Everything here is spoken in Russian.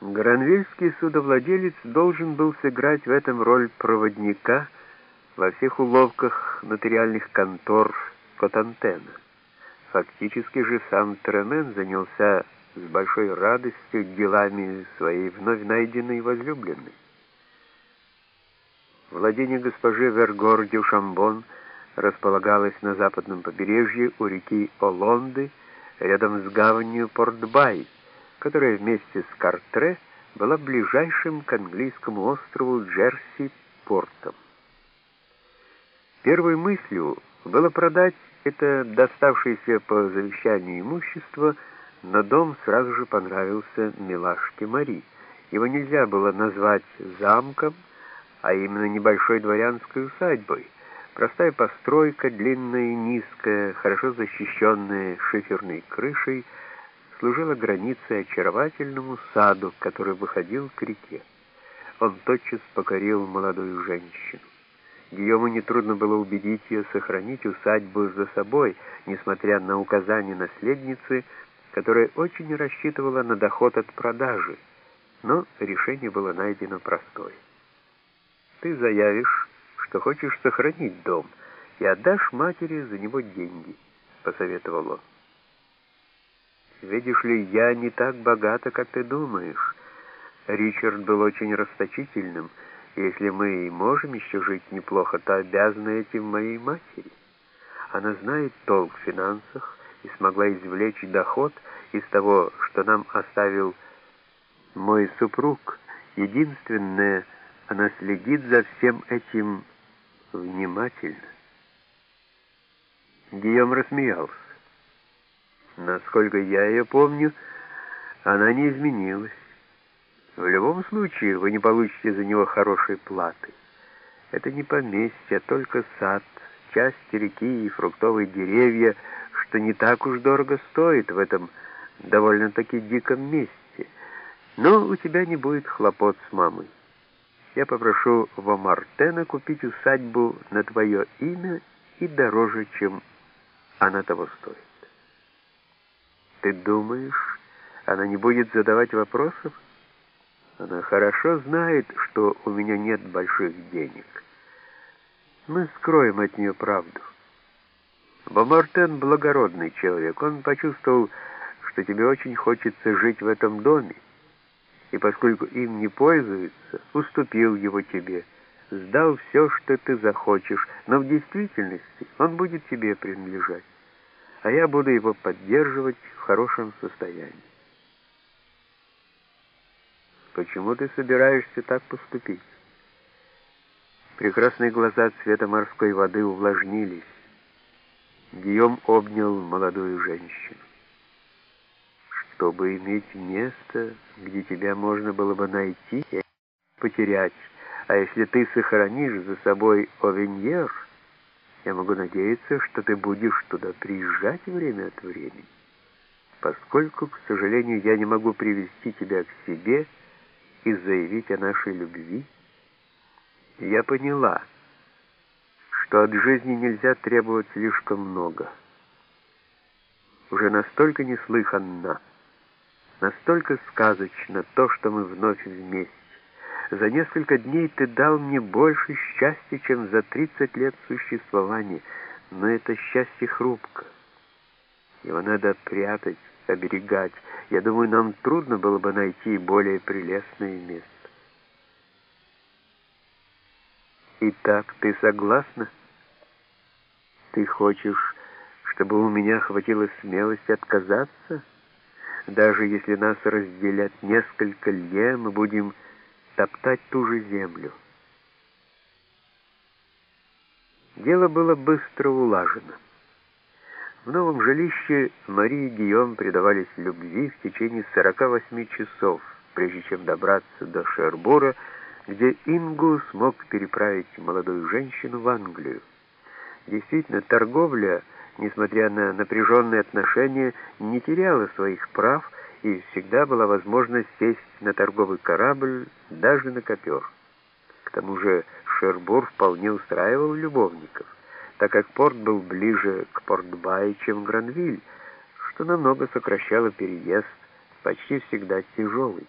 Гранвильский судовладелец должен был сыграть в этом роль проводника во всех уловках нотариальных контор Котантена. Фактически же сам Тремен занялся с большой радостью делами своей вновь найденной возлюбленной. Владение госпожи Вергор-Дюшамбон располагалось на западном побережье у реки Олонды, рядом с гаванью Портбай, которая вместе с Картре была ближайшим к английскому острову Джерси портом. Первой мыслью было продать это доставшееся по завещанию имущество, но дом сразу же понравился милашке Мари. Его нельзя было назвать замком, а именно небольшой дворянской усадьбой. Простая постройка, длинная и низкая, хорошо защищенная шиферной крышей, служила границей очаровательному саду, который выходил к реке. Он тотчас покорил молодую женщину. Гийому нетрудно было убедить ее сохранить усадьбу за собой, несмотря на указания наследницы, которая очень рассчитывала на доход от продажи, но решение было найдено простое. Ты заявишь, что хочешь сохранить дом, и отдашь матери за него деньги, — посоветовал он. Видишь ли, я не так богата, как ты думаешь. Ричард был очень расточительным, если мы и можем еще жить неплохо, то обязаны этим моей матери. Она знает толк в финансах и смогла извлечь доход из того, что нам оставил мой супруг. Единственное — она следит за всем этим внимательно. Гийом рассмеялся. Насколько я ее помню, она не изменилась. В любом случае, вы не получите за него хорошей платы. Это не поместье, а только сад, часть реки и фруктовые деревья, что не так уж дорого стоит в этом довольно-таки диком месте. Но у тебя не будет хлопот с мамой я попрошу Вомартена купить усадьбу на твое имя и дороже, чем она того стоит. Ты думаешь, она не будет задавать вопросов? Она хорошо знает, что у меня нет больших денег. Мы скроем от нее правду. Бомартен благородный человек. Он почувствовал, что тебе очень хочется жить в этом доме и поскольку им не пользуются, уступил его тебе, сдал все, что ты захочешь, но в действительности он будет тебе принадлежать, а я буду его поддерживать в хорошем состоянии. Почему ты собираешься так поступить? Прекрасные глаза цвета морской воды увлажнились. Гийом обнял молодую женщину чтобы иметь место, где тебя можно было бы найти и потерять. А если ты сохранишь за собой Овеньер, я могу надеяться, что ты будешь туда приезжать время от времени. Поскольку, к сожалению, я не могу привести тебя к себе и заявить о нашей любви, я поняла, что от жизни нельзя требовать слишком много. Уже настолько неслыханно, Настолько сказочно то, что мы вновь вместе. За несколько дней ты дал мне больше счастья, чем за 30 лет существования, но это счастье хрупко. Его надо прятать, оберегать. Я думаю, нам трудно было бы найти более прелестное место. Итак, ты согласна? Ты хочешь, чтобы у меня хватило смелости отказаться? Даже если нас разделят несколько лье, мы будем топтать ту же землю. Дело было быстро улажено. В новом жилище Мария и Гийом предавались любви в течение 48 часов, прежде чем добраться до Шербура, где Ингу смог переправить молодую женщину в Англию. Действительно, торговля — несмотря на напряженные отношения, не теряла своих прав и всегда была возможность сесть на торговый корабль, даже на копер. К тому же Шербур вполне устраивал любовников, так как порт был ближе к Портбай, чем Гранвиль, что намного сокращало переезд, почти всегда тяжелый.